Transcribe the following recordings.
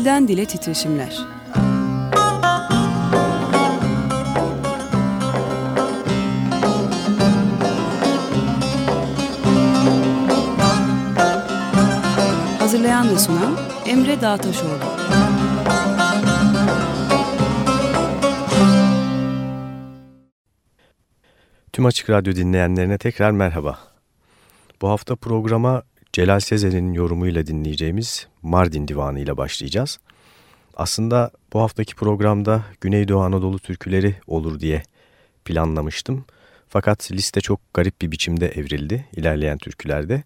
Dilden Dile Titreşimler Hazırlayan ve sunan Emre Dağtaşoğlu Tüm Açık Radyo dinleyenlerine tekrar merhaba. Bu hafta programa Celal Sezer'in yorumuyla dinleyeceğimiz Mardin Divanı ile başlayacağız. Aslında bu haftaki programda Güneydoğu Anadolu türküleri olur diye planlamıştım. Fakat liste çok garip bir biçimde evrildi ilerleyen türkülerde.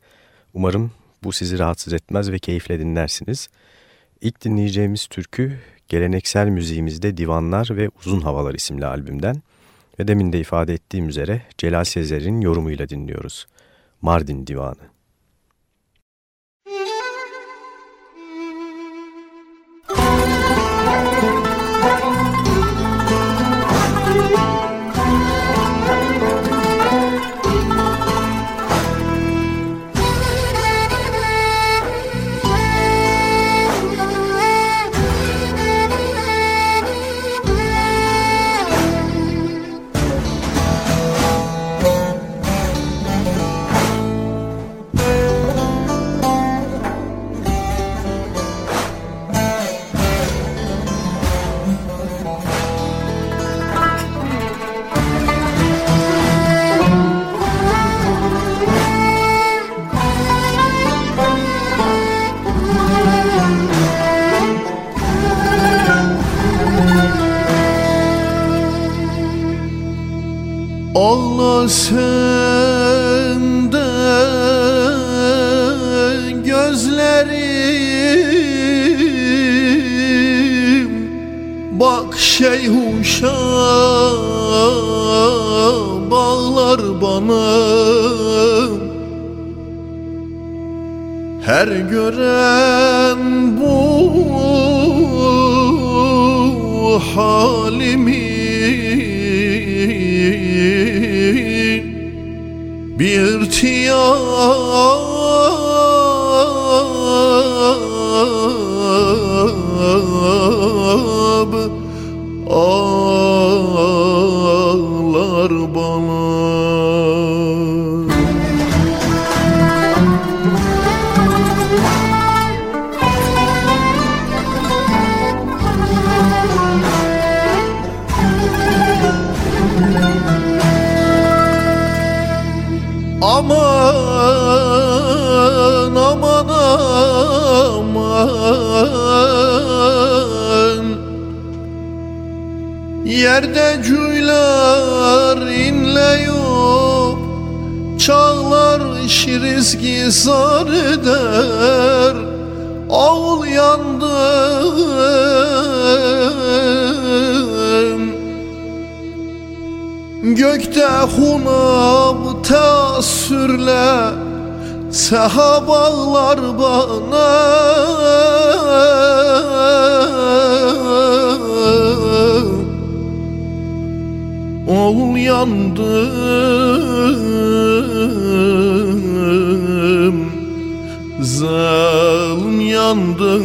Umarım bu sizi rahatsız etmez ve keyifle dinlersiniz. İlk dinleyeceğimiz türkü geleneksel müziğimizde Divanlar ve Uzun Havalar isimli albümden ve demin de ifade ettiğim üzere Celal Sezer'in yorumuyla dinliyoruz. Mardin Divanı. Yerde cuylar inleyip Çağlar şirizgi zar eder. Ağıl yandım Gökte hunab teassürle Sehab ağlar bana Ol yandım Zalim yandım.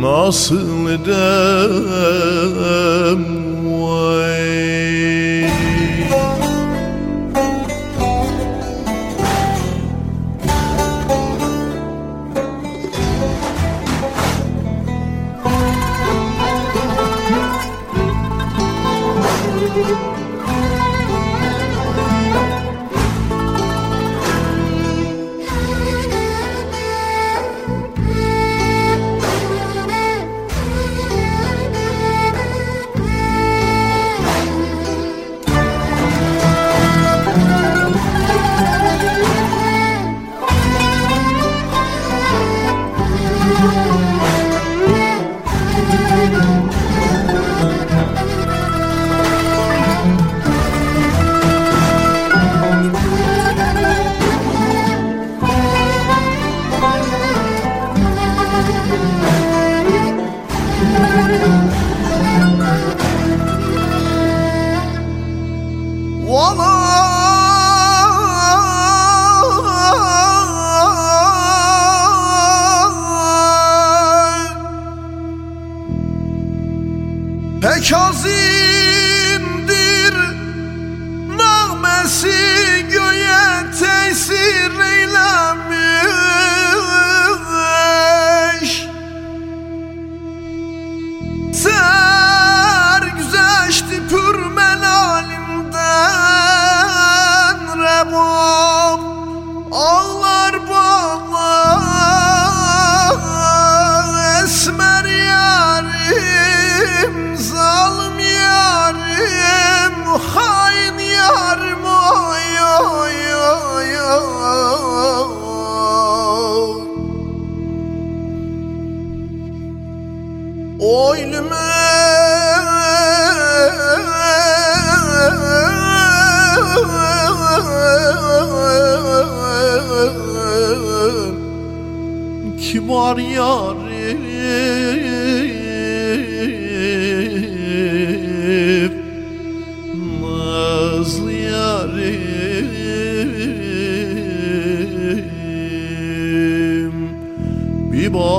Nasıl edem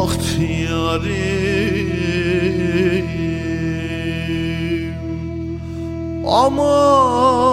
Baktı yarim Aman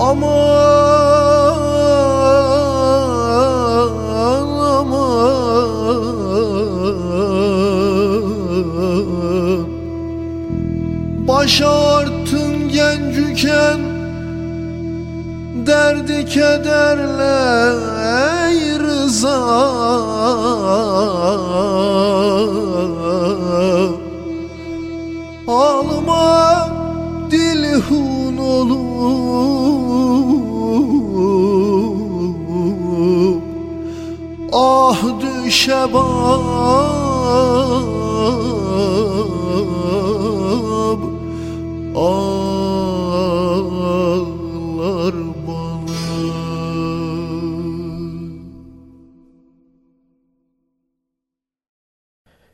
Aman aman. Baş ağarttın gencüken Derdi kederle ey rıza bab Ağlar bana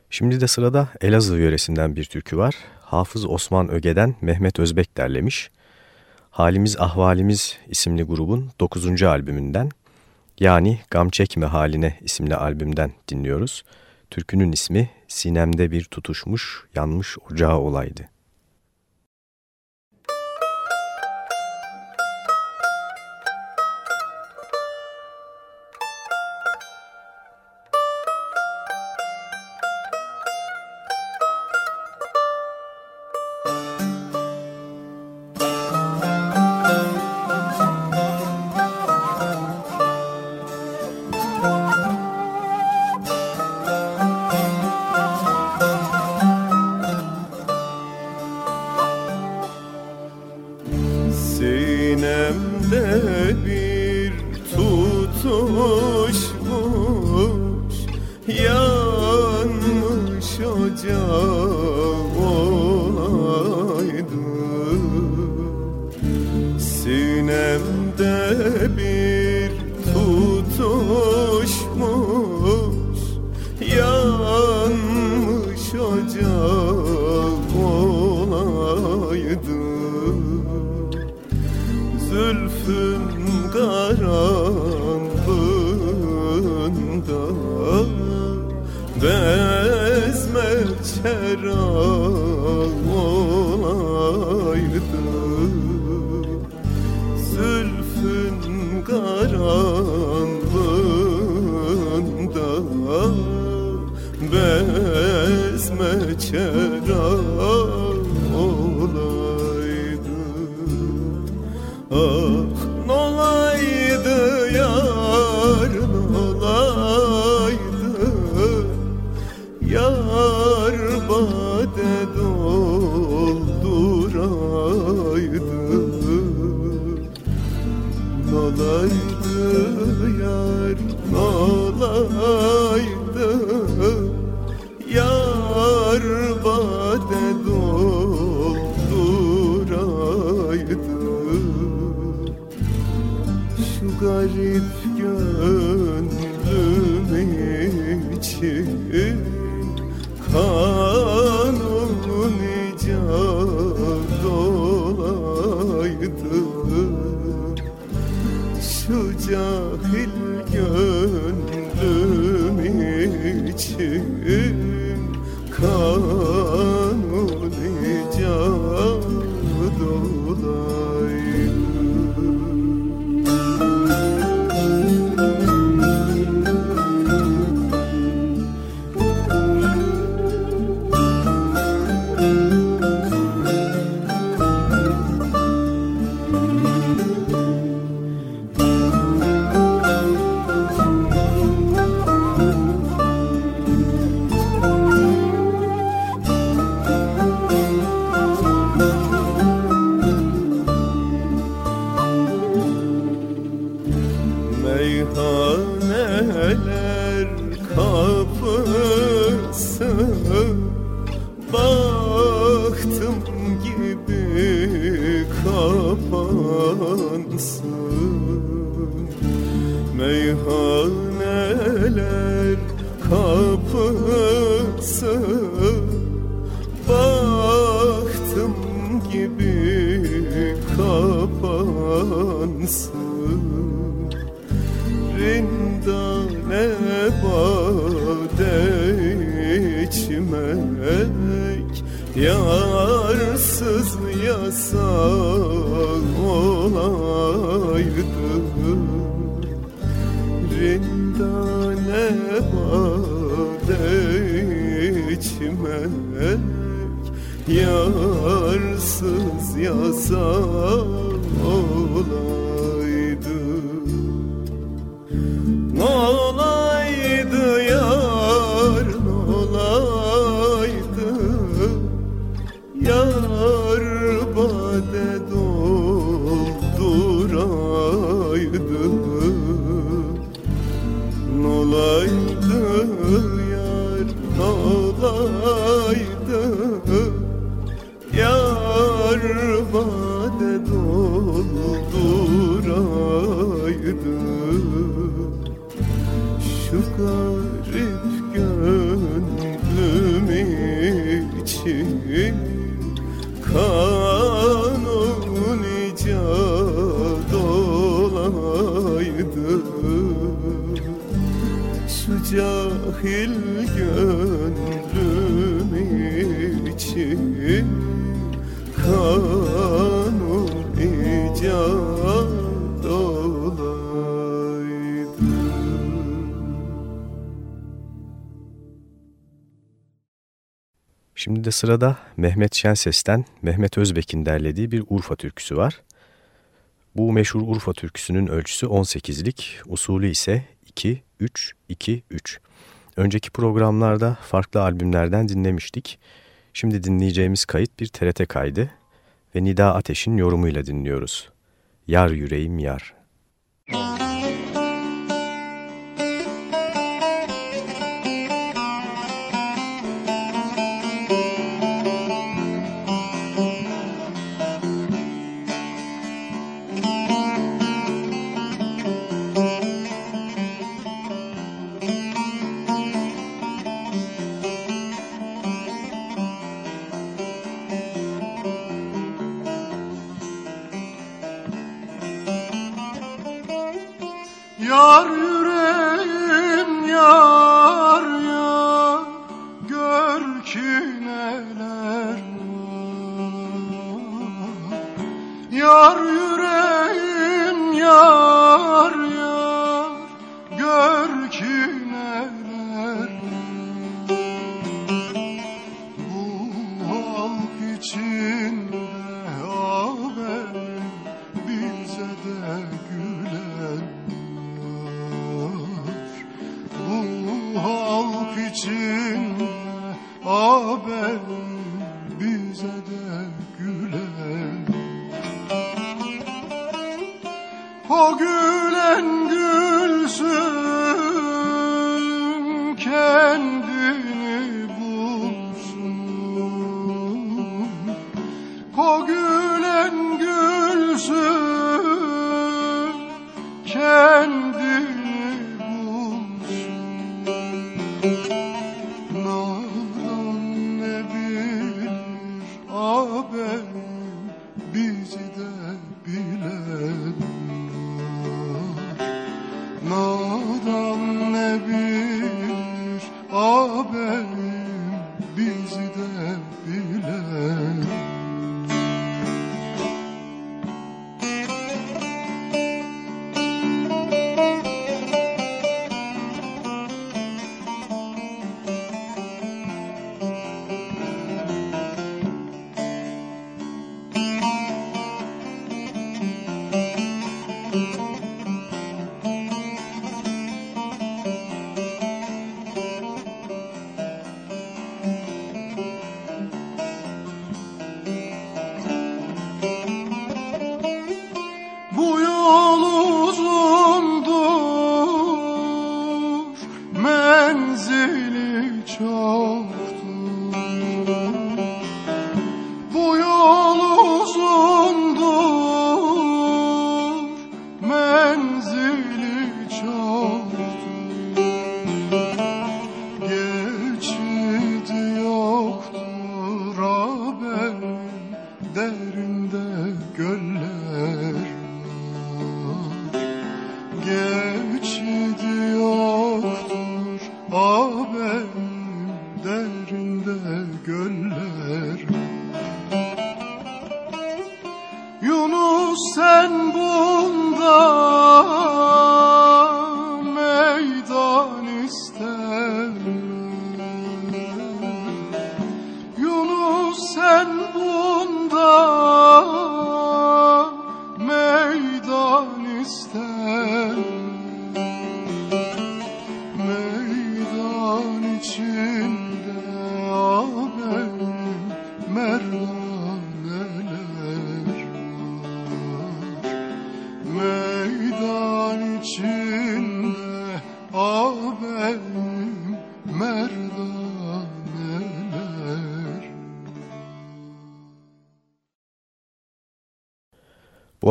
Şimdi de sırada Elazığ yöresinden bir türkü var. Hafız Osman Öge'den Mehmet Özbek derlemiş. Halimiz Ahvalimiz isimli grubun 9. albümünden yani Gam Çekme Haline isimli albümden dinliyoruz. Türkünün ismi Sinemde Bir Tutuşmuş Yanmış Ocağı Olaydı. garip gönlüm için kan olunca dolaydı şu can yarsız yasak olaydı. Rindane bade içmek Yarsız yasak olaydı. Olaydı ya. için kanunca dolaydı Şu gönlüm için kanun icat Şimdi sırada Mehmet Şenses'ten Mehmet Özbek'in derlediği bir Urfa türküsü var. Bu meşhur Urfa türküsünün ölçüsü 18'lik, usulü ise 2-3-2-3. Önceki programlarda farklı albümlerden dinlemiştik. Şimdi dinleyeceğimiz kayıt bir TRT kaydı ve Nida Ateş'in yorumuyla dinliyoruz. Yar yüreğim yar.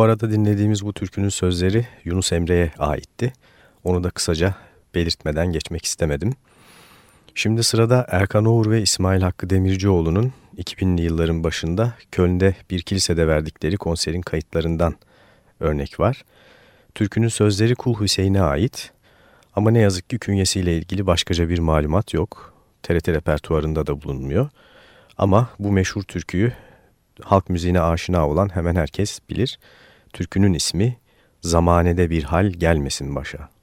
Arada dinlediğimiz bu türkünün sözleri Yunus Emre'ye aitti. Onu da kısaca belirtmeden geçmek istemedim. Şimdi sırada Erkan Oğur ve İsmail Hakkı Demircioğlu'nun 2000'li yılların başında Köln'de bir kilisede verdikleri konserin kayıtlarından örnek var. Türkünün sözleri Kul Hüseyin'e ait ama ne yazık ki künyesiyle ilgili başkaca bir malumat yok. TRT repertuarında da bulunmuyor. Ama bu meşhur türküyü halk müziğine aşina olan hemen herkes bilir. Türkünün ismi Zamanede Bir Hal Gelmesin Başa.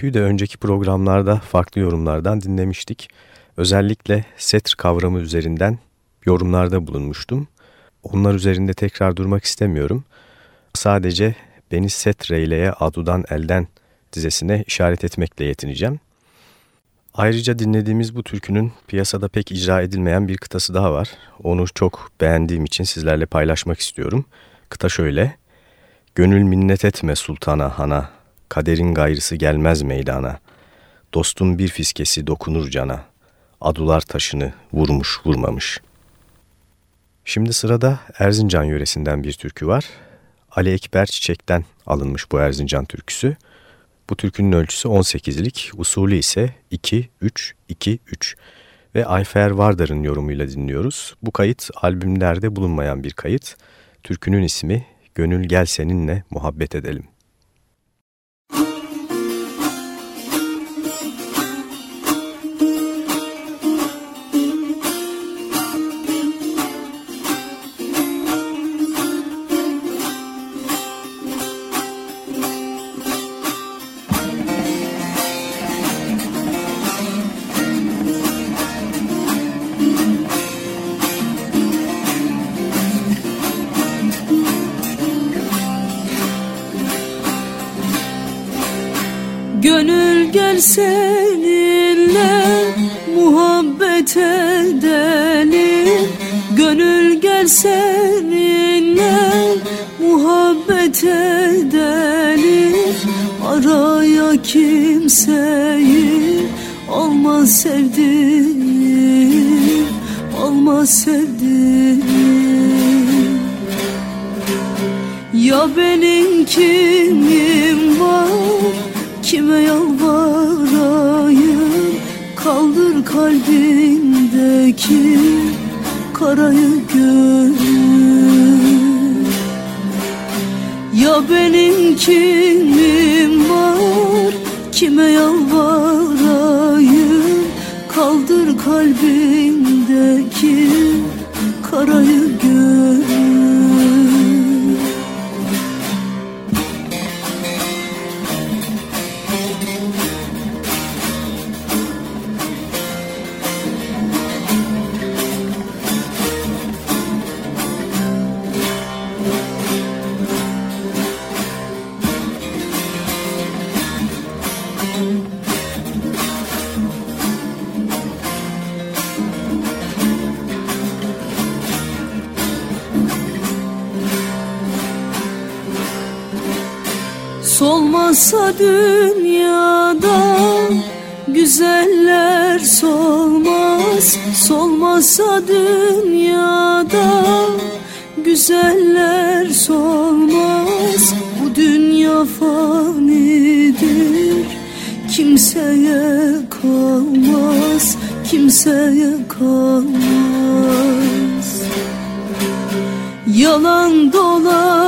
Türküyü de önceki programlarda farklı yorumlardan dinlemiştik. Özellikle setr kavramı üzerinden yorumlarda bulunmuştum. Onlar üzerinde tekrar durmak istemiyorum. Sadece beni setreyleye adudan elden dizesine işaret etmekle yetineceğim. Ayrıca dinlediğimiz bu türkünün piyasada pek icra edilmeyen bir kıtası daha var. Onu çok beğendiğim için sizlerle paylaşmak istiyorum. Kıta şöyle. Gönül minnet etme sultana hana, kaderin gayrısı gelmez meydana. Dostun bir fiskesi dokunur cana, adular taşını vurmuş vurmamış. Şimdi sırada Erzincan yöresinden bir türkü var. Ali Ekber Çiçek'ten alınmış bu Erzincan türküsü. Bu türkünün ölçüsü 18'lik, usulü ise 2-3-2-3 ve Ayfer Vardar'ın yorumuyla dinliyoruz. Bu kayıt albümlerde bulunmayan bir kayıt. Türkünün ismi Gönül Gel Seninle Muhabbet Edelim. Seninle muhabbet edelim. Gönül gel seninle muhabbet edelim. Araya kimseyi olmaz sevdiğim Olmaz sevdiğim. Ya benim kimim var? Kime yalvarayım Kaldır kalbimdeki Karayı gör Ya benim kimim var Kime yalvarayım? Kaldır kalbimdeki Karayı dünyada güzeller solmaz Solmazsa dünyada güzeller solmaz. Bu dünya fanidir kimseye kalmaz Kimseye kalmaz. Yalan dolan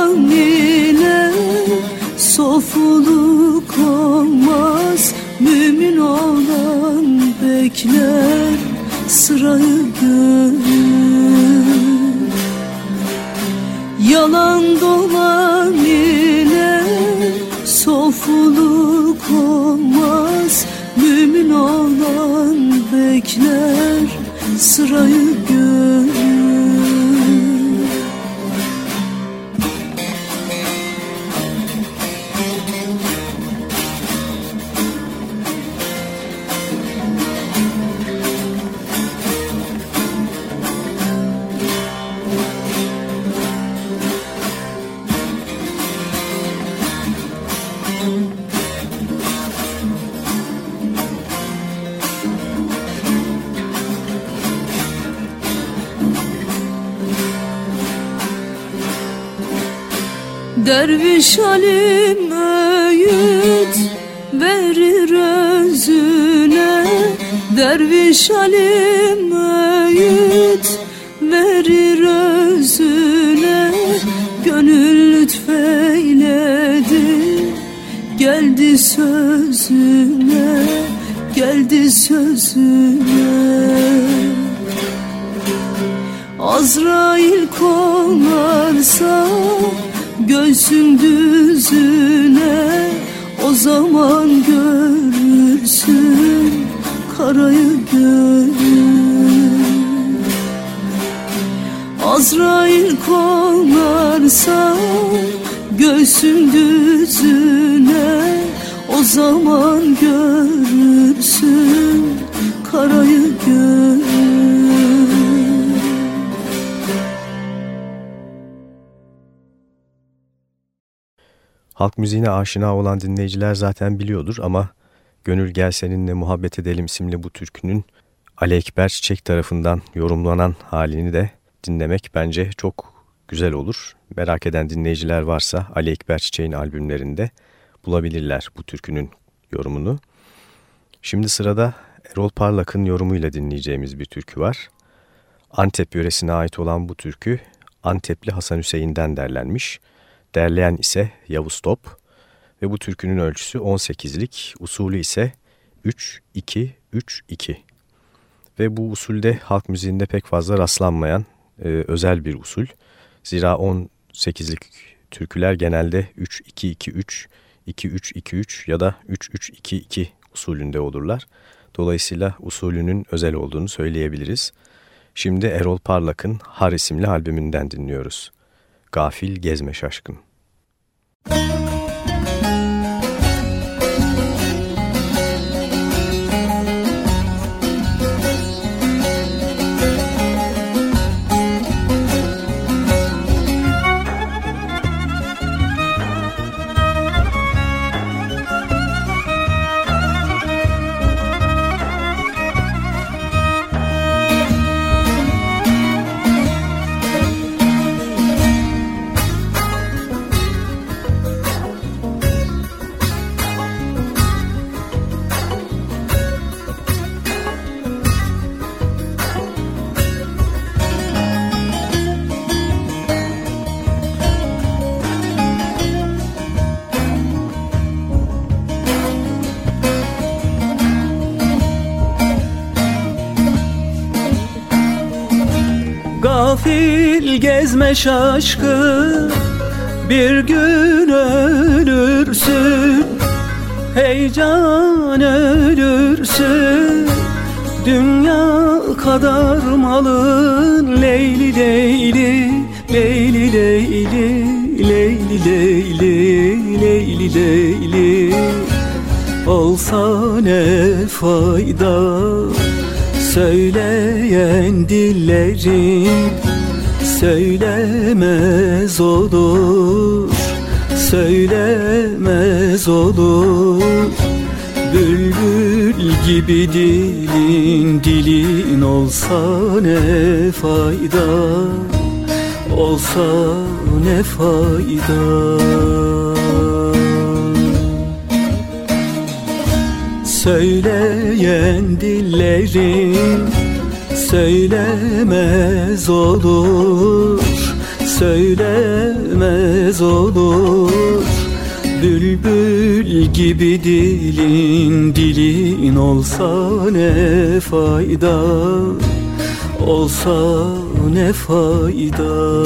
bekler sırayı görür Yalan dolan ile sofuluk olmaz. Mümin olan bekler sırayı Derviş alim öğüt verir özüne. Derviş alim öğüt verir özüne. Gönül lütfeyledi geldi sözüne Geldi sözüne. Azrail konarsa göğsün düzüne O zaman görürsün karayı görür Azrail konarsa göğsün düzüne O zaman görürsün karayı görür Halk müziğine aşina olan dinleyiciler zaten biliyordur ama Gönül Gel Seninle Muhabbet Edelim isimli bu türkünün Ali Ekber Çiçek tarafından yorumlanan halini de dinlemek bence çok güzel olur. Merak eden dinleyiciler varsa Ali Ekber Çiçek'in albümlerinde bulabilirler bu türkünün yorumunu. Şimdi sırada Erol Parlak'ın yorumuyla dinleyeceğimiz bir türkü var. Antep yöresine ait olan bu türkü Antepli Hasan Hüseyin'den derlenmiş. Derleyen ise Yavuz Top ve bu türkünün ölçüsü 18'lik, usulü ise 3-2-3-2. Ve bu usulde halk müziğinde pek fazla rastlanmayan e, özel bir usul. Zira 18'lik türküler genelde 3-2-2-3, 2-3-2-3 ya da 3-3-2-2 usulünde olurlar. Dolayısıyla usulünün özel olduğunu söyleyebiliriz. Şimdi Erol Parlak'ın Har isimli albümünden dinliyoruz. Gafil Gezme Şaşkın. Müzik Gezme şaşkın bir gün ölürsün. Heyecan ölürsün Dünya kadar malın. Leyli leyli, leyli leyli Leyli leyli, leyli leyli. Olsa ne fayda Söyleyen dillerin. Söylemez olur Söylemez olur. Bülbül gibi dilin dilin olsa ne fayda? Olsa ne fayda? Söyleyen dillerin söylemez olur Söylemez olur. Bülbül gibi dilin dilin olsa ne fayda? Olsa ne fayda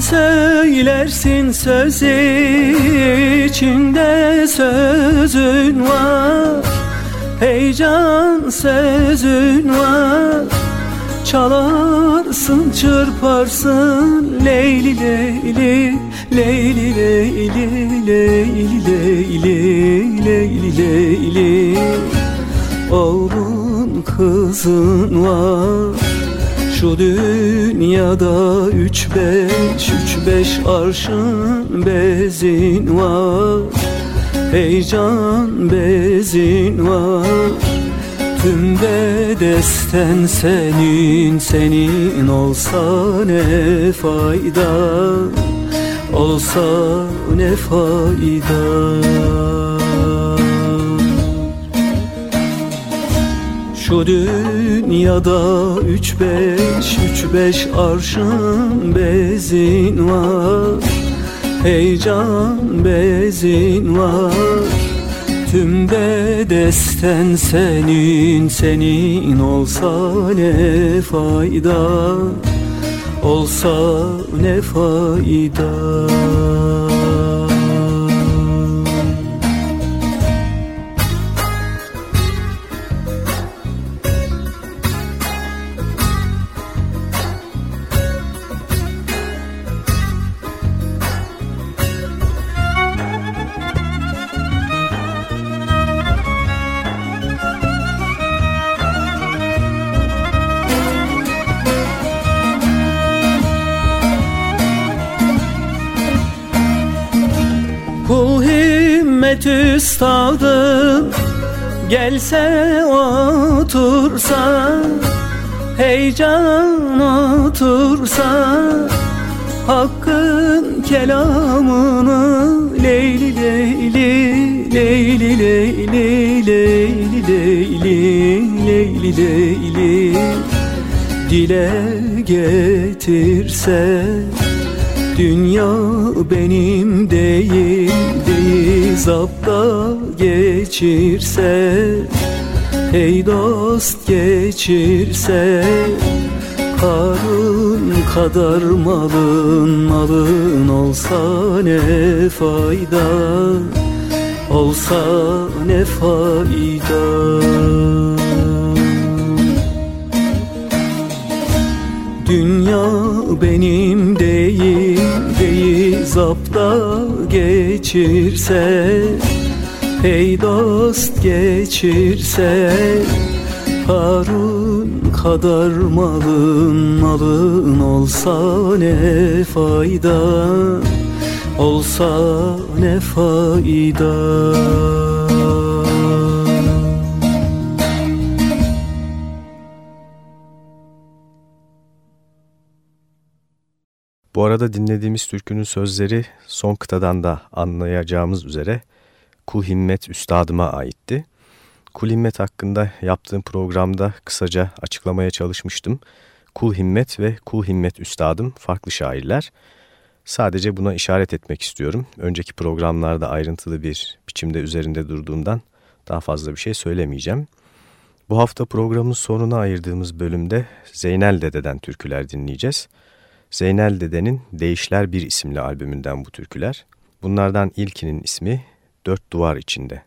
Söylersin söz içinde sözün var. Heyecan sözün var. Çalarsın çırparsın Leyli leyli Leyli leyli Leyli leyli Leyli leyli. Oğlun kızın var şu dünyada üç beş, üç beş arşın bezin var. Heyecan bezin var. Tüm bedesten senin, senin olsa ne fayda? Olsa ne fayda Şu dünyada üç beş, üç beş arşın bezin var. Heyecan bezin var. Tüm bedesten senin, senin olsa ne fayda? Olsa ne fayda üstadım Gelse otursa Heyecan otursa Hakkın kelamını Leyli leyli Leyli leyli Leyli leyli Leyli leyli Dile getirse Dünya benim değil değil zapta geçirse Hey dost geçirse Karın kadar malın malın olsa ne fayda? Olsa ne fayda? Dünya benim değil değil zapta geçirse Hey dost geçirse Harun kadar malın malın olsa ne fayda? Olsa ne fayda Bu arada dinlediğimiz türkünün sözleri son kıtadan da anlayacağımız üzere Kul Himmet Üstadıma aitti. Kul Himmet hakkında yaptığım programda kısaca açıklamaya çalışmıştım. Kul Himmet ve Kul Himmet Üstadım farklı şairler. Sadece buna işaret etmek istiyorum. Önceki programlarda ayrıntılı bir biçimde üzerinde durduğundan daha fazla bir şey söylemeyeceğim. Bu hafta programın sonuna ayırdığımız bölümde Zeynel Dede'den türküler dinleyeceğiz. Zeynel Dede'nin Değişler Bir isimli albümünden bu türküler. Bunlardan ilkinin ismi Dört Duvar İçinde.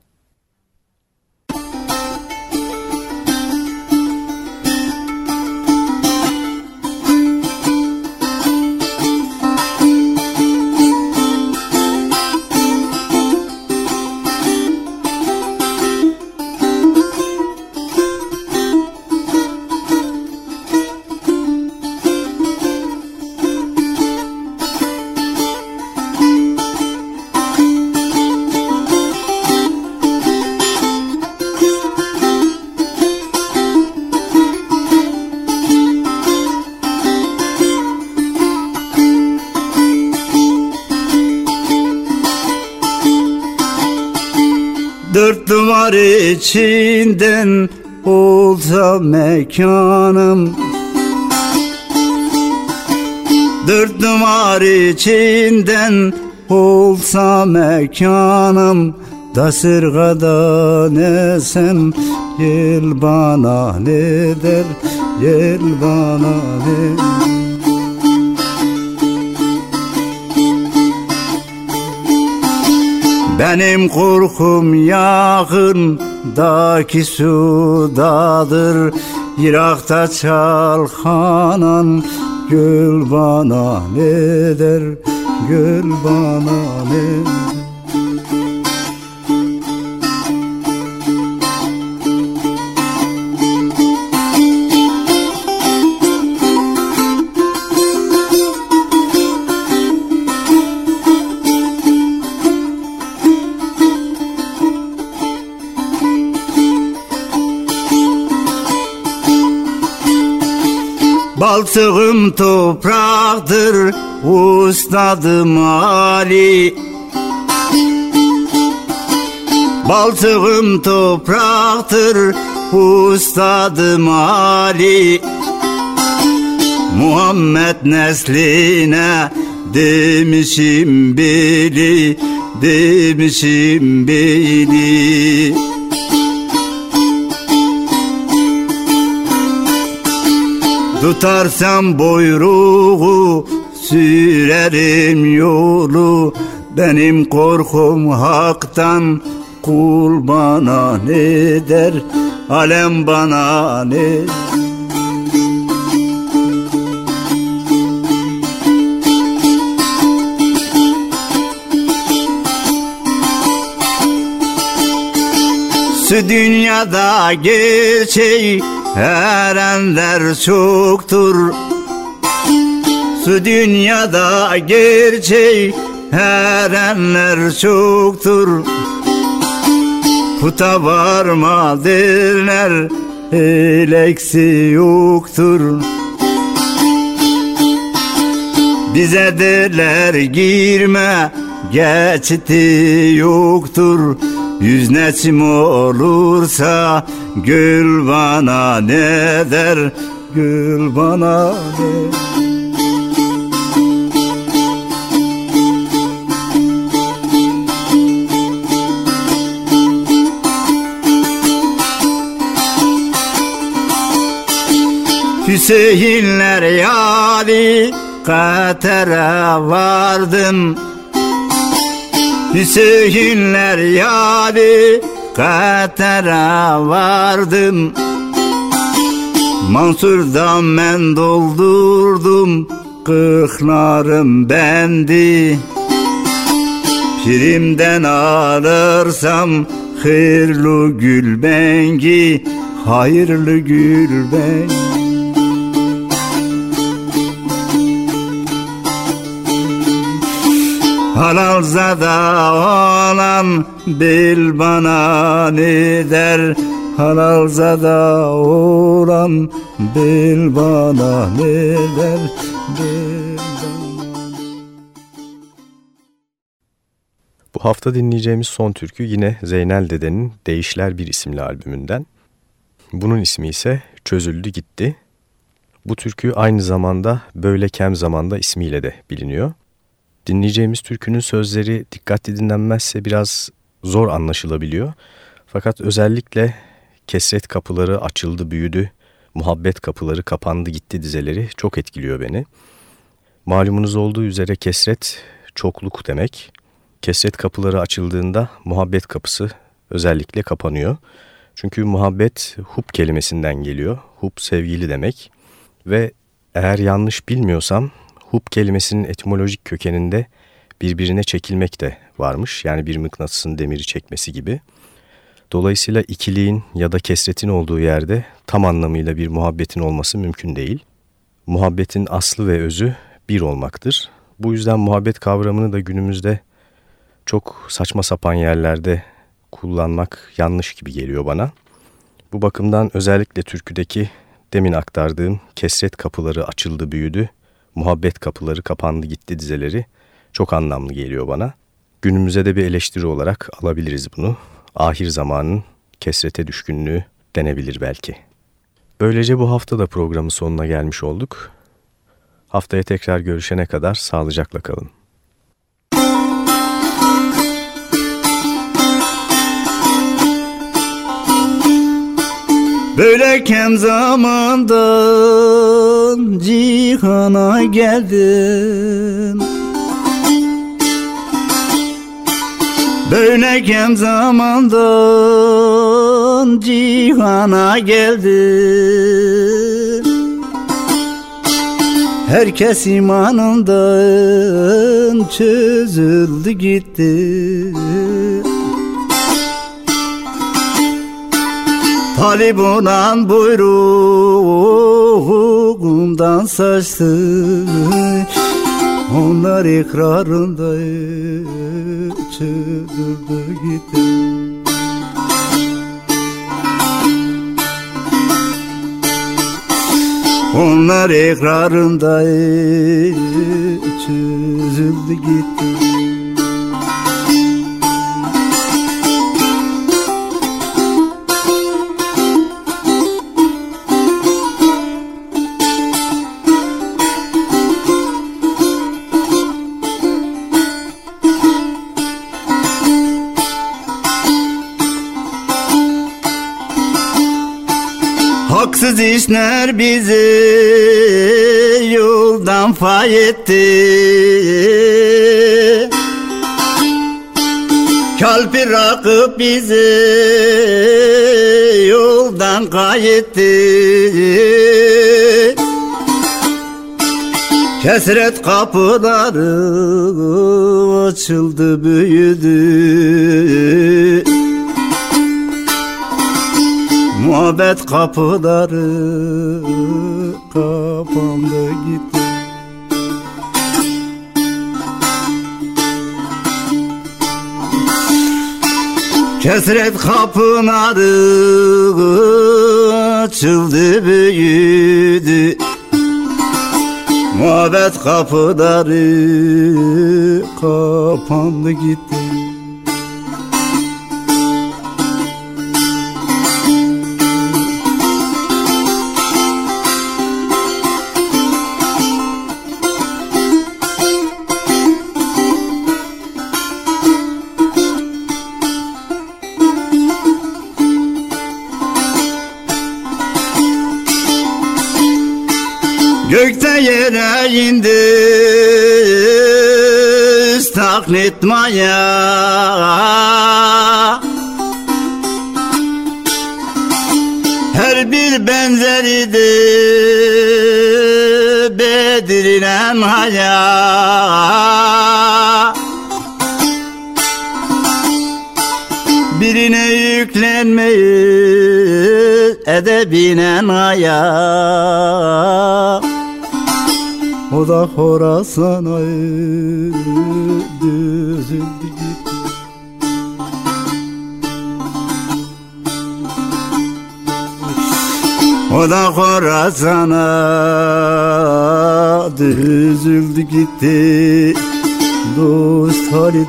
İçinden olsa mekanım. Dört duvar içinden olsa mekanım. Dasırgadan esem Yel bana ne der Yel bana ne Benim korkum yakındaki sudadır Irak'ta çalkanan göl bana ne der Göl bana ne der Baltığım topraktır ustadım Ali. Baltığım topraktır ustadım Ali. Muhammed nesline demişim bili demişim bili Tutarsam boyruğu sürerim yolu. Benim korkum haktan kul bana ne der? Alem bana ne? Şu dünyada gerçeği erenler çoktur. Şu dünyada gerçeği erenler çoktur. Puta varma derler eleksi yoktur. Bize derler girme geçti yoktur. Yüz olursa gül bana ne der? Gül bana ne? Hüseyinler yadi katere vardım. Hüseyinler yadi katere vardım. Mansur'dan ben doldurdum. Kırklarım bendi. Pirimden alırsam Hayırlı gül bengi Hayırlı gül bengi Halalzada olan bil bana ne der Halalzada olan bil bana ne der Bu hafta dinleyeceğimiz son türkü yine Zeynel Dede'nin Değişler Bir isimli albümünden. Bunun ismi ise Çözüldü Gitti. Bu türkü aynı zamanda Böyle Kem Zamanda ismiyle de biliniyor. Dinleyeceğimiz türkünün sözleri dikkatli dinlenmezse biraz zor anlaşılabiliyor. Fakat özellikle kesret kapıları açıldı büyüdü, muhabbet kapıları kapandı gitti dizeleri çok etkiliyor beni. Malumunuz olduğu üzere kesret çokluk demek. Kesret kapıları açıldığında muhabbet kapısı özellikle kapanıyor. Çünkü muhabbet hub kelimesinden geliyor. Hub sevgili demek. Ve eğer yanlış bilmiyorsam hub kelimesinin etimolojik kökeninde birbirine çekilmek de varmış. Yani bir mıknatısın demiri çekmesi gibi. Dolayısıyla ikiliğin ya da kesretin olduğu yerde tam anlamıyla bir muhabbetin olması mümkün değil. Muhabbetin aslı ve özü bir olmaktır. Bu yüzden muhabbet kavramını da günümüzde çok saçma sapan yerlerde kullanmak yanlış gibi geliyor bana. Bu bakımdan özellikle türküdeki demin aktardığım kesret kapıları açıldı büyüdü, muhabbet kapıları kapandı gitti dizeleri çok anlamlı geliyor bana. Günümüze de bir eleştiri olarak alabiliriz bunu. Ahir zamanın kesrete düşkünlüğü denebilir belki. Böylece bu hafta da programın sonuna gelmiş olduk. Haftaya tekrar görüşene kadar sağlıcakla kalın. Böyle zamandan cihana geldim. Böyle kem zamandan cihana geldim. Herkes imanından çözüldü gitti Talip olan buyruğundan saçtı. Onlar ikrarında çözüldü gitti. Onlar ikrarında çözüldü gitti İşler bizi yoldan fay etti. Kalpi rakıp bizi yoldan kayetti Kesret kapıları açıldı büyüdü Muhabbet kapıları kapandı gitti. Kesret kapıları açıldı büyüdü. Muhabbet kapıları kapandı gitti Gökte yere indi taknitmaya Her bir benzeridi Bedir'in haya Birine yüklenmeyiz edebinen aya O da Horasan'a düzüldü O da Horasan'a düzüldü gitti. Dost hali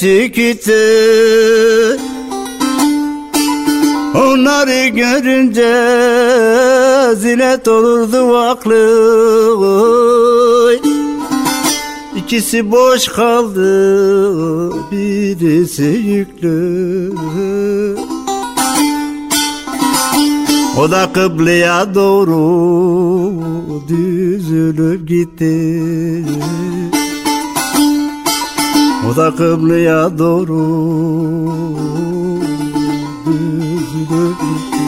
sükütü. Onları görünce zinet olurdu aklı. İkisi boş kaldı birisi yüklü. O da kıbleye doğru düzülüp gitti O da kıbleye doğru gitti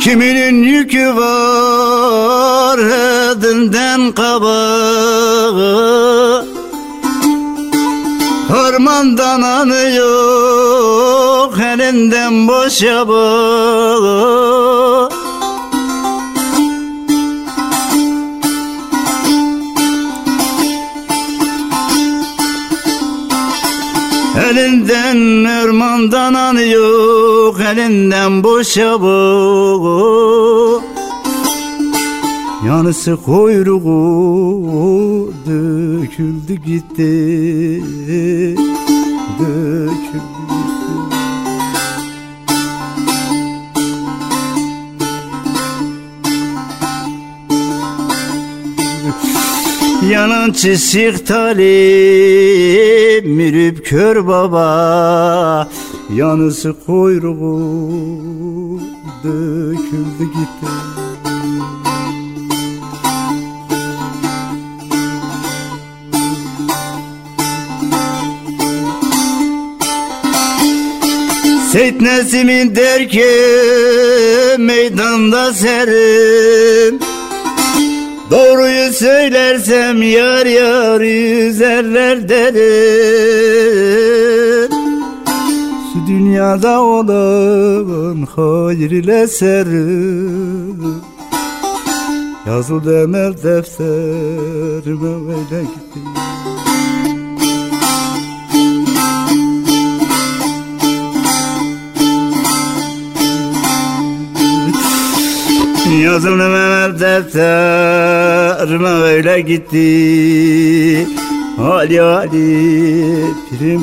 Kiminin yükü var hedinden kaba Harmandan anı yok elinden boş yaba Elinden ırmandan anı yok Elinden boş yabuk Yanısı kuyruğu döküldü gitti Döküldü gitti Yanan çizik talip Mürüp kör baba. Yanısı kuyruğu Döküldü gitti Seyit Nesim'in der ki meydanda serim. Doğruyu söylersem yar yar yüzerler derim. Şu dünyada olan hayır ile serim. Yazıldı emel defterime öyle gitti Yazıldı Mehmet defterime öyle gitti. Ali Ali prim